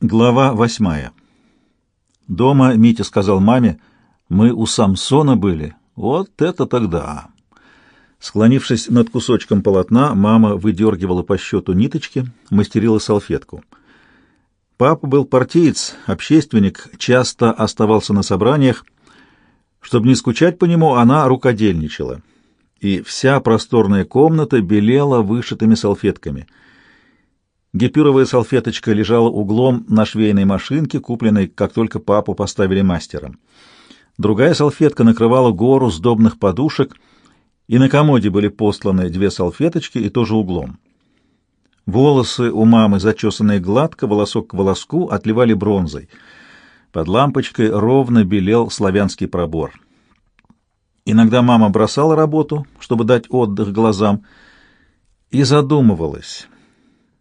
Глава восьмая. Дома Митя сказал маме, «Мы у Самсона были. Вот это тогда!» Склонившись над кусочком полотна, мама выдергивала по счету ниточки, мастерила салфетку. Папа был партиец, общественник, часто оставался на собраниях. Чтобы не скучать по нему, она рукодельничала. И вся просторная комната белела вышитыми салфетками — Гипюровая салфеточка лежала углом на швейной машинке, купленной, как только папу поставили мастером. Другая салфетка накрывала гору сдобных подушек, и на комоде были посланы две салфеточки и тоже углом. Волосы у мамы, зачесанные гладко, волосок к волоску, отливали бронзой. Под лампочкой ровно белел славянский пробор. Иногда мама бросала работу, чтобы дать отдых глазам, и задумывалась —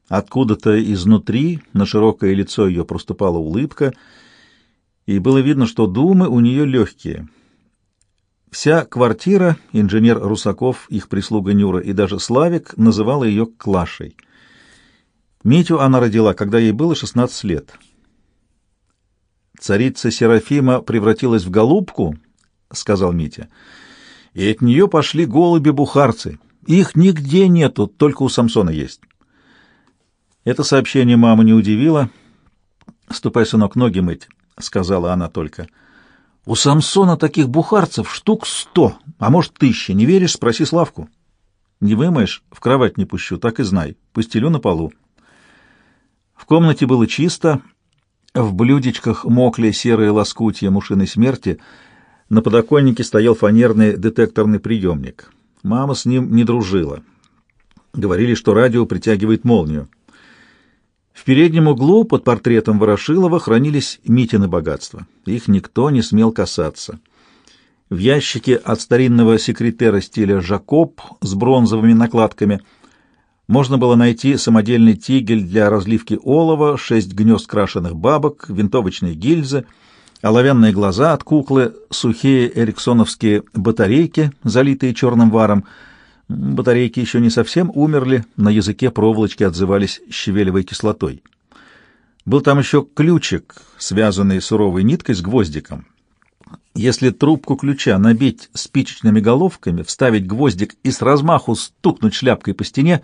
Откуда-то изнутри на широкое лицо ее проступала улыбка, и было видно, что думы у нее легкие. Вся квартира, инженер Русаков, их прислуга Нюра и даже Славик называла ее Клашей. Митю она родила, когда ей было 16 лет. «Царица Серафима превратилась в голубку», — сказал Митя, — «и от нее пошли голуби-бухарцы. Их нигде нету, только у Самсона есть». Это сообщение маму не удивило. «Ступай, сынок, ноги мыть», — сказала она только. «У Самсона таких бухарцев штук сто, а может, тысяча. Не веришь? Спроси Славку». «Не вымоешь? В кровать не пущу, так и знай. Постелю на полу». В комнате было чисто, в блюдечках мокли серые лоскутья мушиной смерти, на подоконнике стоял фанерный детекторный приемник. Мама с ним не дружила. Говорили, что радио притягивает молнию. В переднем углу под портретом Ворошилова хранились Митины богатства. Их никто не смел касаться. В ящике от старинного секретера стиля «Жакоб» с бронзовыми накладками можно было найти самодельный тигель для разливки олова, шесть гнезд крашеных бабок, винтовочные гильзы, оловянные глаза от куклы, сухие эриксоновские батарейки, залитые черным варом — Батарейки еще не совсем умерли, на языке проволочки отзывались щавелевой кислотой. Был там еще ключик, связанный суровой ниткой с гвоздиком. Если трубку ключа набить спичечными головками, вставить гвоздик и с размаху стукнуть шляпкой по стене,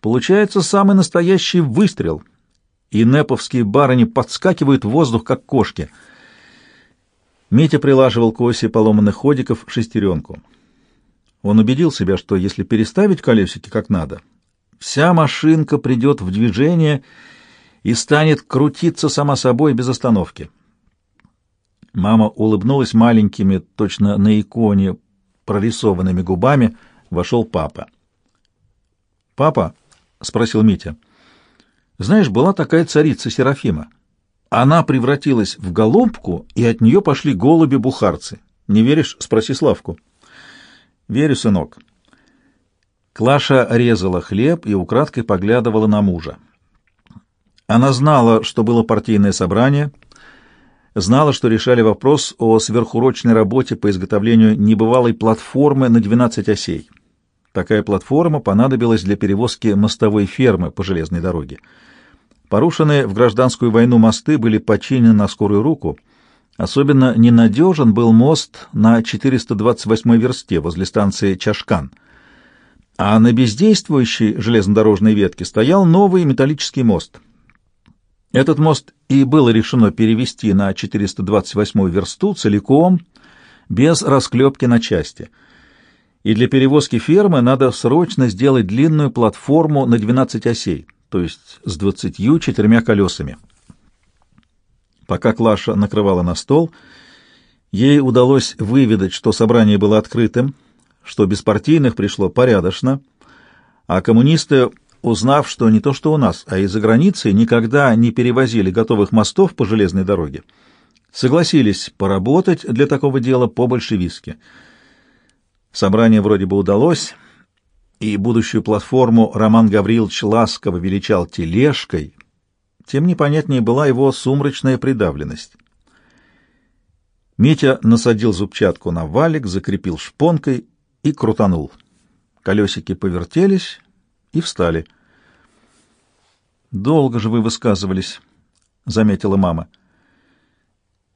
получается самый настоящий выстрел, и неповские барыни подскакивают в воздух, как кошки. Митя прилаживал к оси поломанных ходиков шестеренку. Он убедил себя, что если переставить колесики как надо, вся машинка придет в движение и станет крутиться сама собой без остановки. Мама улыбнулась маленькими, точно на иконе, прорисованными губами. Вошел папа. «Папа?» — спросил Митя. «Знаешь, была такая царица Серафима. Она превратилась в голубку, и от нее пошли голуби-бухарцы. Не веришь? Спроси Славку». «Верю, сынок». Клаша резала хлеб и украдкой поглядывала на мужа. Она знала, что было партийное собрание, знала, что решали вопрос о сверхурочной работе по изготовлению небывалой платформы на 12 осей. Такая платформа понадобилась для перевозки мостовой фермы по железной дороге. Порушенные в гражданскую войну мосты были починены на скорую руку — Особенно ненадежен был мост на 428 версте возле станции Чашкан, а на бездействующей железнодорожной ветке стоял новый металлический мост. Этот мост и было решено перевести на 428 версту целиком, без расклепки на части. И для перевозки фермы надо срочно сделать длинную платформу на 12 осей, то есть с 24 колесами. Пока Клаша накрывала на стол, ей удалось выведать, что собрание было открытым, что беспартийных пришло порядочно, а коммунисты, узнав, что не то что у нас, а и за границей никогда не перевозили готовых мостов по железной дороге, согласились поработать для такого дела по-большевистски. Собрание вроде бы удалось, и будущую платформу Роман Гаврилович ласково величал тележкой, тем непонятнее была его сумрачная придавленность. Митя насадил зубчатку на валик, закрепил шпонкой и крутанул. Колесики повертелись и встали. «Долго же вы высказывались», заметила мама.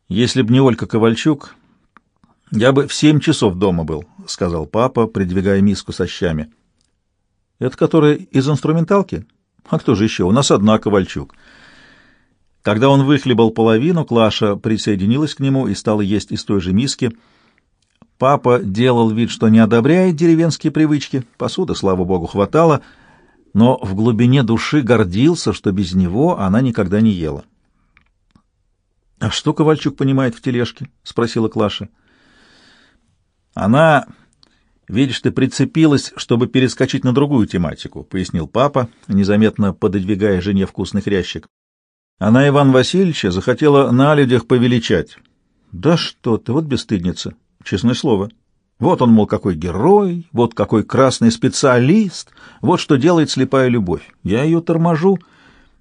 Если б не Олька Ковальчук, я бы в семь часов дома был, сказал папа, придвигая миску со щами. Это которая из инструменталки? А кто же еще? У нас одна Ковальчук. Когда он выхлебал половину, Клаша присоединилась к нему и стала есть из той же миски. Папа делал вид, что не одобряет деревенские привычки. Посуды, слава богу, хватало, но в глубине души гордился, что без него она никогда не ела. — А что Ковальчук понимает в тележке? — спросила Клаша. — Она, видишь ты, прицепилась, чтобы перескочить на другую тематику, — пояснил папа, незаметно пододвигая жене вкусный хрящик. Она Иван Васильевича захотела на людях повеличать. — Да что ты, вот бесстыдница, честное слово. Вот он, мол, какой герой, вот какой красный специалист, вот что делает слепая любовь. Я ее торможу.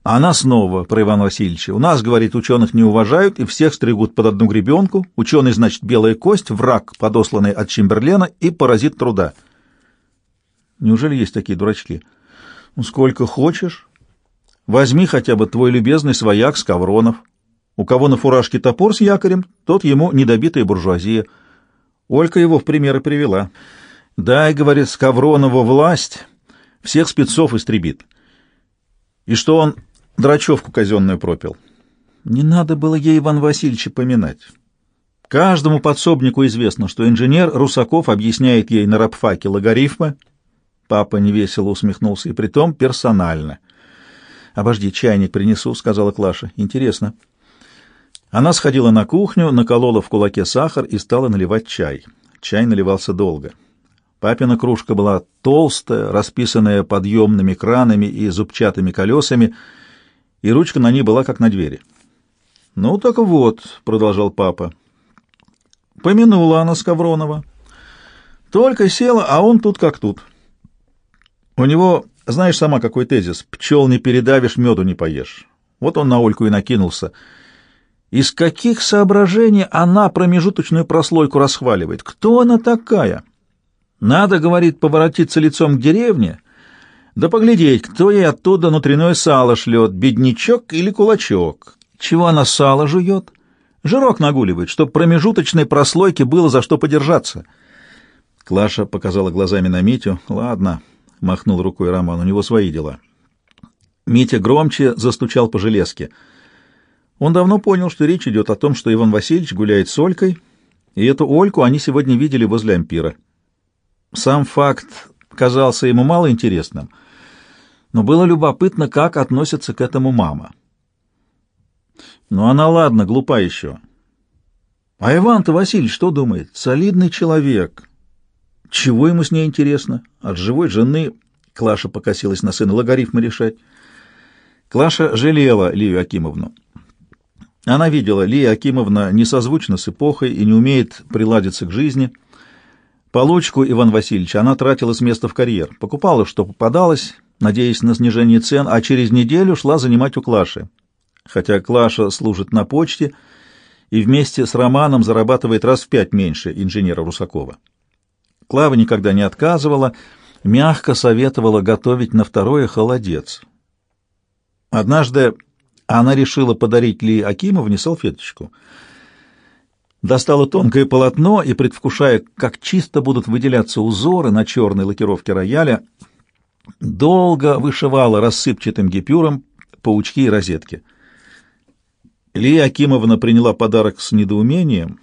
А она снова про Ивана Васильевича. У нас, говорит, ученых не уважают и всех стригут под одну гребенку. Ученый, значит, белая кость, враг, подосланный от Чемберлена и паразит труда. Неужели есть такие дурачки? Ну, сколько хочешь. Возьми хотя бы твой любезный свояк Скавронов. У кого на фуражке топор с якорем, тот ему недобитая буржуазия. Олька его в примеры привела. Дай, говорит, Скавронову власть, всех спецов истребит. И что он драчевку казенную пропил. Не надо было ей Иван Васильевича поминать. Каждому подсобнику известно, что инженер Русаков объясняет ей на рабфаке логарифмы. Папа невесело усмехнулся, и притом персонально. «Обожди, чайник принесу», — сказала Клаша. «Интересно». Она сходила на кухню, наколола в кулаке сахар и стала наливать чай. Чай наливался долго. Папина кружка была толстая, расписанная подъемными кранами и зубчатыми колесами, и ручка на ней была как на двери. «Ну так вот», — продолжал папа, — помянула она Скавронова. Только села, а он тут как тут. У него, знаешь сама, какой тезис, пчел не передавишь, меду не поешь. Вот он на Ольку и накинулся. Из каких соображений она промежуточную прослойку расхваливает? Кто она такая? Надо, говорит, поворотиться лицом к деревне, да поглядеть, кто ей оттуда внутреннее сало шлет, беднячок или кулачок. Чего она сало жует? Жирок нагуливает, чтоб промежуточной прослойке было за что подержаться. Клаша показала глазами на Митю. «Ладно», — махнул рукой Роман, — «у него свои дела». Митя громче застучал по железке. Он давно понял, что речь идет о том, что Иван Васильевич гуляет с Олькой, и эту Ольку они сегодня видели возле ампира. Сам факт казался ему мало интересным, но было любопытно, как относится к этому мама. Ну она ладно, глупа еще. А Иван-то Васильевич что думает? Солидный человек. Чего ему с ней интересно? От живой жены Клаша покосилась на сына логарифмы решать. Клаша жалела Лию Акимовну. Она видела, Лия Акимовна не созвучна с эпохой и не умеет приладиться к жизни — Получку Иван Васильевич она тратила с места в карьер, покупала, что попадалось, надеясь на снижение цен, а через неделю шла занимать у Клаши. Хотя Клаша служит на почте и вместе с Романом зарабатывает раз в пять меньше инженера Русакова. Клава никогда не отказывала, мягко советовала готовить на второе холодец. Однажды она решила подарить Ли Акимовне салфеточку — достала тонкое полотно и, предвкушая, как чисто будут выделяться узоры на черной лакировке рояля, долго вышивала рассыпчатым гипюром паучки и розетки. Лия Акимовна приняла подарок с недоумением,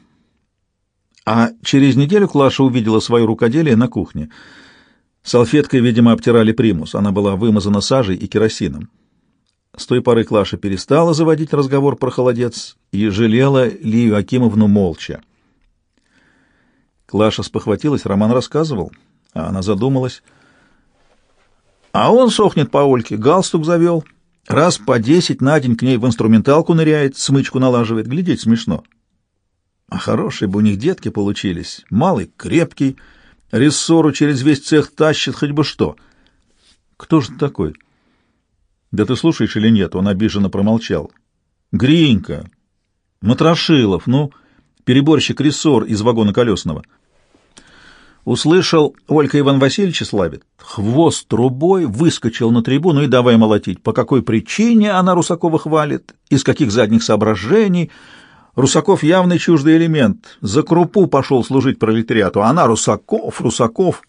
а через неделю Клаша увидела свое рукоделие на кухне. Салфеткой, видимо, обтирали примус, она была вымазана сажей и керосином. С той поры Клаша перестала заводить разговор про холодец и жалела Лию Акимовну молча. Клаша спохватилась, Роман рассказывал, а она задумалась. А он сохнет по Ольке, галстук завел, раз по десять на день к ней в инструменталку ныряет, смычку налаживает, глядеть смешно. А хорошие бы у них детки получились, малый, крепкий, рессору через весь цех тащит хоть бы что. Кто же такой? — да ты слушаешь или нет? Он обиженно промолчал. Гринька. Матрошилов, ну, переборщик рессор из вагона колесного. Услышал, Олька Иван Васильевич славит. Хвост трубой выскочил на трибуну и давай молотить. По какой причине она Русакова хвалит? Из каких задних соображений? Русаков явный чуждый элемент. За крупу пошел служить пролетариату. Она Русаков, Русаков.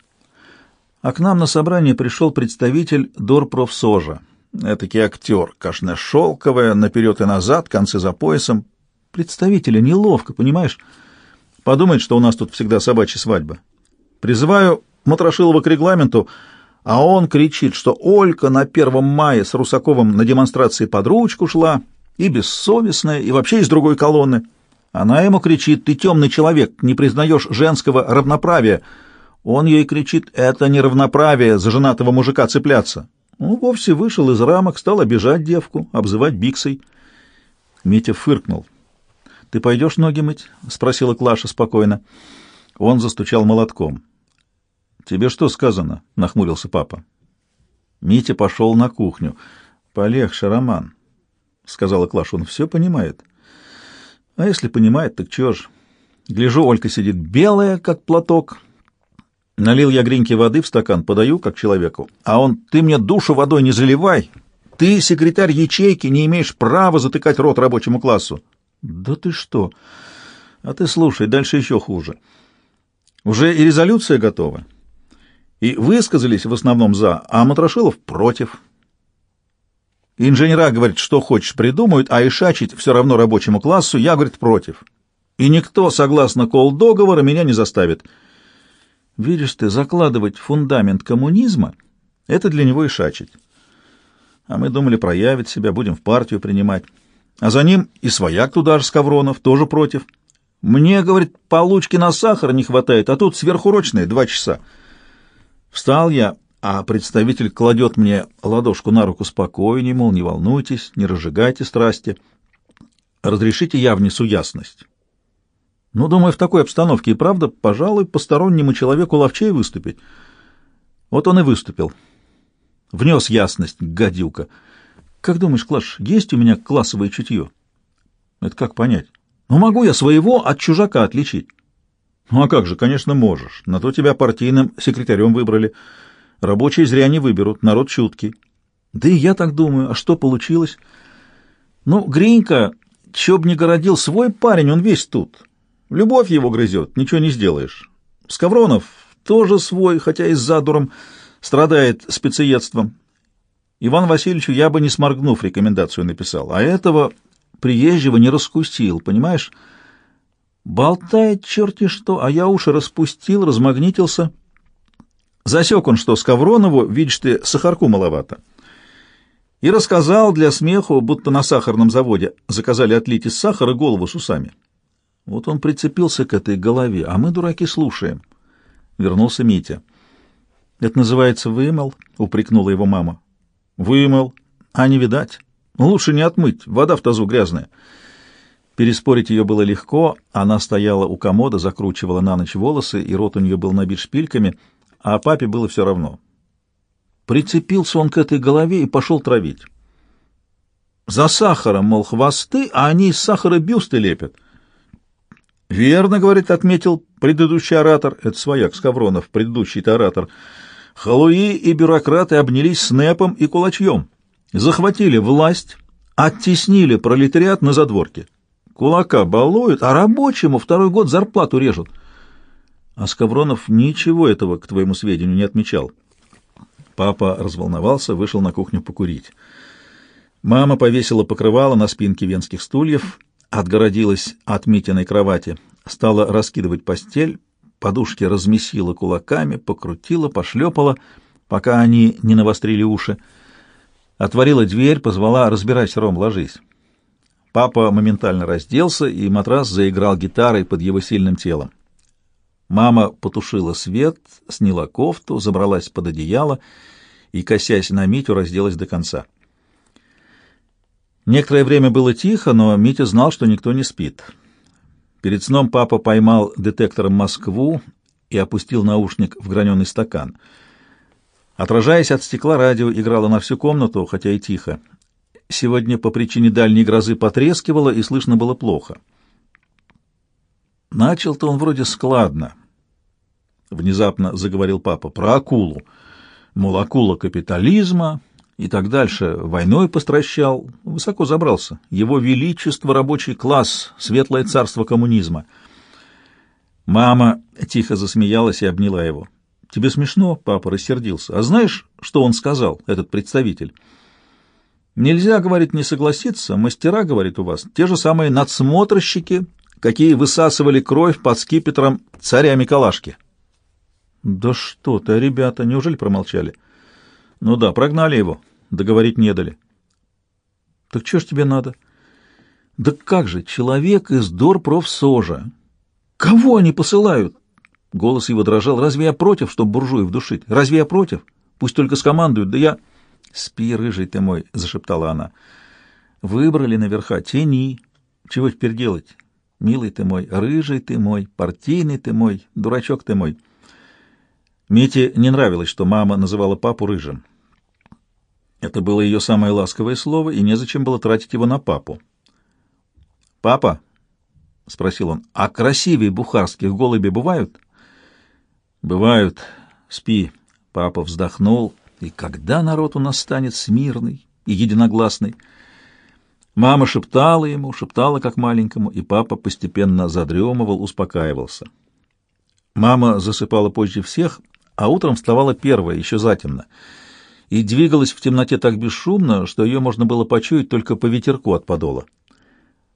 А к нам на собрание пришел представитель Дорпрофсожа. Этакий актер, кашне шелковая, наперед и назад, концы за поясом. Представителя неловко, понимаешь? Подумает, что у нас тут всегда собачья свадьба. Призываю Матрошилова к регламенту, а он кричит, что Олька на первом мае с Русаковым на демонстрации под ручку шла, и бессовестная, и вообще из другой колонны. Она ему кричит, ты темный человек, не признаешь женского равноправия. Он ей кричит, это не равноправие за женатого мужика цепляться. Ну, вовсе вышел из рамок, стал обижать девку, обзывать биксой. Митя фыркнул. — Ты пойдешь ноги мыть? — спросила Клаша спокойно. Он застучал молотком. «Тебе что сказано?» — нахмурился папа. Митя пошел на кухню. «Полегче, Роман», — сказала Клаша. «Он все понимает». «А если понимает, так чего ж?» Гляжу, Олька сидит белая, как платок. Налил я гриньки воды в стакан, подаю, как человеку. А он, ты мне душу водой не заливай. Ты, секретарь ячейки, не имеешь права затыкать рот рабочему классу. Да ты что? А ты слушай, дальше еще хуже. Уже и резолюция готова и высказались в основном «за», а Матрошилов «против». Инженера, говорят, что хочешь, придумают, а ишачить все равно рабочему классу, я, говорит, против. И никто, согласно кол-договора, меня не заставит. Видишь ты, закладывать фундамент коммунизма — это для него ишачить. А мы думали, проявить себя, будем в партию принимать. А за ним и свояк туда же, Скавронов, тоже против. Мне, говорит, получки на сахар не хватает, а тут сверхурочные два часа. Встал я, а представитель кладет мне ладошку на руку спокойнее, мол, не волнуйтесь, не разжигайте страсти. Разрешите я внесу ясность. Ну, думаю, в такой обстановке и правда, пожалуй, постороннему человеку ловчей выступить. Вот он и выступил. Внес ясность, гадюка. Как думаешь, Клаш, есть у меня классовое чутье? Это как понять? Ну, могу я своего от чужака отличить. Ну а как же, конечно, можешь. На то тебя партийным секретарем выбрали. Рабочие зря не выберут, народ чуткий. Да и я так думаю. А что получилось? Ну, Гринька, чё б не городил, свой парень, он весь тут. Любовь его грызет, ничего не сделаешь. Скавронов тоже свой, хотя и с задуром, страдает спецеедством. Иван Васильевичу я бы, не сморгнув, рекомендацию написал, а этого приезжего не раскусил, понимаешь? Болтает черти что, а я уши распустил, размагнитился. Засек он, что Скавронову, видишь ты, сахарку маловато. И рассказал для смеху, будто на сахарном заводе заказали отлить из сахара голову с усами. Вот он прицепился к этой голове, а мы, дураки, слушаем. Вернулся Митя. «Это называется вымыл», — упрекнула его мама. «Вымыл. А не видать. Лучше не отмыть, вода в тазу грязная». Переспорить ее было легко, она стояла у комода, закручивала на ночь волосы, и рот у нее был набит шпильками, а папе было все равно. Прицепился он к этой голове и пошел травить. За сахаром, мол, хвосты, а они из сахара бюсты лепят. «Верно, — говорит, — отметил предыдущий оратор, это свояк Скавронов, предыдущий-то оратор, халуи и бюрократы обнялись с НЭПом и кулачьем, захватили власть, оттеснили пролетариат на задворке». Кулака балуют, а рабочему второй год зарплату режут. А Скавронов ничего этого, к твоему сведению, не отмечал. Папа разволновался, вышел на кухню покурить. Мама повесила покрывало на спинке венских стульев, отгородилась от Митиной кровати, стала раскидывать постель, подушки размесила кулаками, покрутила, пошлепала, пока они не навострили уши. Отворила дверь, позвала «Разбирайся, Ром, ложись». Папа моментально разделся, и матрас заиграл гитарой под его сильным телом. Мама потушила свет, сняла кофту, забралась под одеяло и, косясь на Митю, разделась до конца. Некоторое время было тихо, но Митя знал, что никто не спит. Перед сном папа поймал детектором Москву и опустил наушник в граненый стакан. Отражаясь от стекла, радио играло на всю комнату, хотя и тихо. Сегодня по причине дальней грозы потрескивало, и слышно было плохо. Начал-то он вроде складно. — внезапно заговорил папа, — про акулу. Мол, акула капитализма и так дальше. Войной постращал, высоко забрался. Его величество — рабочий класс, светлое царство коммунизма. Мама тихо засмеялась и обняла его. — Тебе смешно? — папа рассердился. — А знаешь, что он сказал, этот представитель? — Нельзя, говорит, не согласиться. Мастера, говорит, у вас те же самые надсмотрщики, какие высасывали кровь под скипетром царя Миколашки. Да что ты, ребята, неужели промолчали? Ну да, прогнали его, договорить не дали. Так что ж тебе надо? Да как же, человек из Дорпрофсожа. Кого они посылают? Голос его дрожал. Разве я против, чтобы буржуев душить? Разве я против? Пусть только скомандуют, да я... Спи, рыжий ты мой, зашептала она. Выбрали наверха, тяни. Чего теперь делать? Милый ты мой, рыжий ты мой, партийный ты мой, дурачок ты мой. Мите не нравилось, что мама называла папу рыжим. Это было ее самое ласковое слово, и незачем было тратить его на папу. «Папа?» — спросил он. «А красивее бухарских голуби бывают?» «Бывают. Спи». Папа вздохнул. «И когда народ у нас станет смирный и единогласный?» Мама шептала ему, шептала как маленькому, и папа постепенно задремывал, успокаивался. Мама засыпала позже всех, а утром вставала первая, еще затемно, и двигалась в темноте так бесшумно, что ее можно было почуять только по ветерку от подола.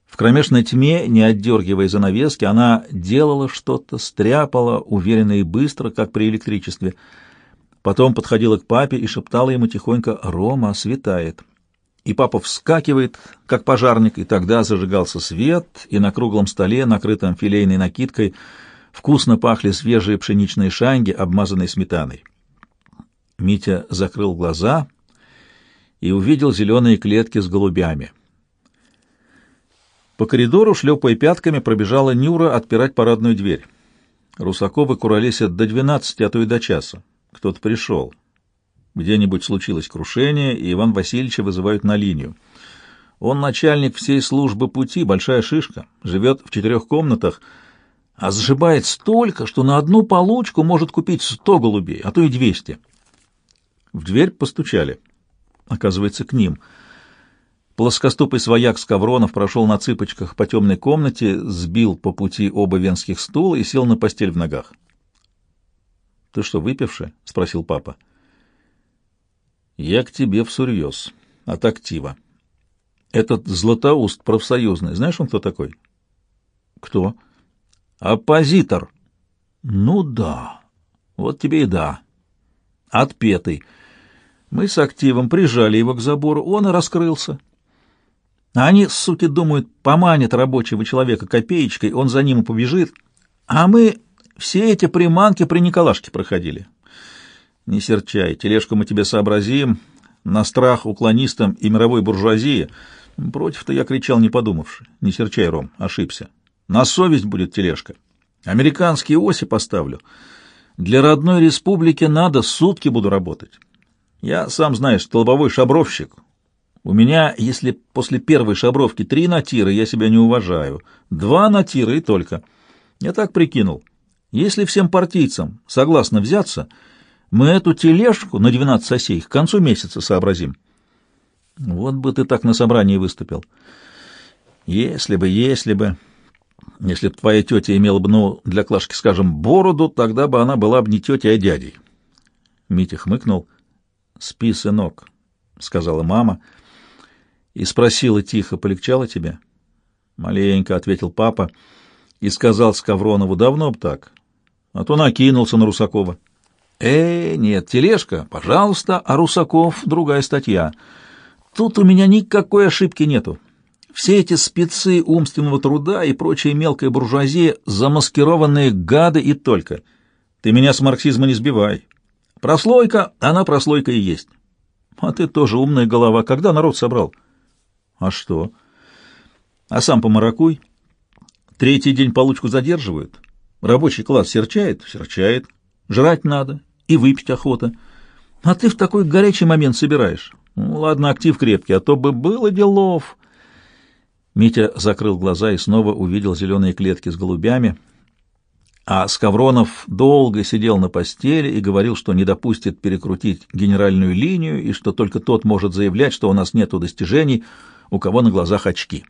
В кромешной тьме, не отдергивая занавески, она делала что-то, стряпала, уверенно и быстро, как при электричестве. Потом подходила к папе и шептала ему тихонько «Рома, светает» и папа вскакивает, как пожарник, и тогда зажигался свет, и на круглом столе, накрытом филейной накидкой, вкусно пахли свежие пшеничные шанги, обмазанные сметаной. Митя закрыл глаза и увидел зеленые клетки с голубями. По коридору, шлепая пятками, пробежала Нюра отпирать парадную дверь. Русаковы куролесят до двенадцати, а то и до часа. Кто-то пришел. Где-нибудь случилось крушение, и Иван Васильевича вызывают на линию. Он начальник всей службы пути, большая шишка, живет в четырех комнатах, а сжибает столько, что на одну получку может купить сто голубей, а то и двести. В дверь постучали. Оказывается, к ним. Плоскоступый свояк Скавронов прошел на цыпочках по темной комнате, сбил по пути оба венских стула и сел на постель в ногах. — Ты что, выпивший? — спросил папа. — я к тебе всерьез, от актива. Этот Златоуст профсоюзный, знаешь, он кто такой? Кто? Оппозитор. Ну да, вот тебе и да. Отпетый. Мы с активом прижали его к забору, он и раскрылся. А они, суки, думают, поманят рабочего человека копеечкой, он за ним и побежит. А мы все эти приманки при Николашке проходили. Не серчай, тележку мы тебе сообразим, на страх уклонистам и мировой буржуазии. Против-то я кричал, не подумавши. Не серчай, Ром, ошибся. На совесть будет тележка. Американские оси поставлю. Для родной республики надо, сутки буду работать. Я, сам знаешь, столбовой шабровщик. У меня, если после первой шабровки три натира, я себя не уважаю. Два натира и только. Я так прикинул. Если всем партийцам согласно взяться, мы эту тележку на 12 осей к концу месяца сообразим. Вот бы ты так на собрании выступил. Если бы, если бы... Если бы твоя тетя имела бы, ну, для Клашки, скажем, бороду, тогда бы она была бы не тетей, а дядей. Митя хмыкнул. «Спи, сынок», — сказала мама, и спросила тихо, полегчало тебе? «Маленько», — ответил папа, и сказал Скавронову, «давно б так, а то накинулся на Русакова». Э, нет, тележка, пожалуйста, а Русаков — другая статья. Тут у меня никакой ошибки нету. Все эти спецы умственного труда и прочая мелкая буржуазия — замаскированные гады и только. Ты меня с марксизма не сбивай. Прослойка, она прослойка и есть. А ты тоже умная голова. Когда народ собрал? А что? А сам помаракуй. Третий день получку задерживают. Рабочий класс серчает? Серчает. Жрать надо и выпить охота. А ты в такой горячий момент собираешь. Ну, ладно, актив крепкий, а то бы было делов. Митя закрыл глаза и снова увидел зеленые клетки с голубями. А Скавронов долго сидел на постели и говорил, что не допустит перекрутить генеральную линию и что только тот может заявлять, что у нас нет достижений, у кого на глазах очки.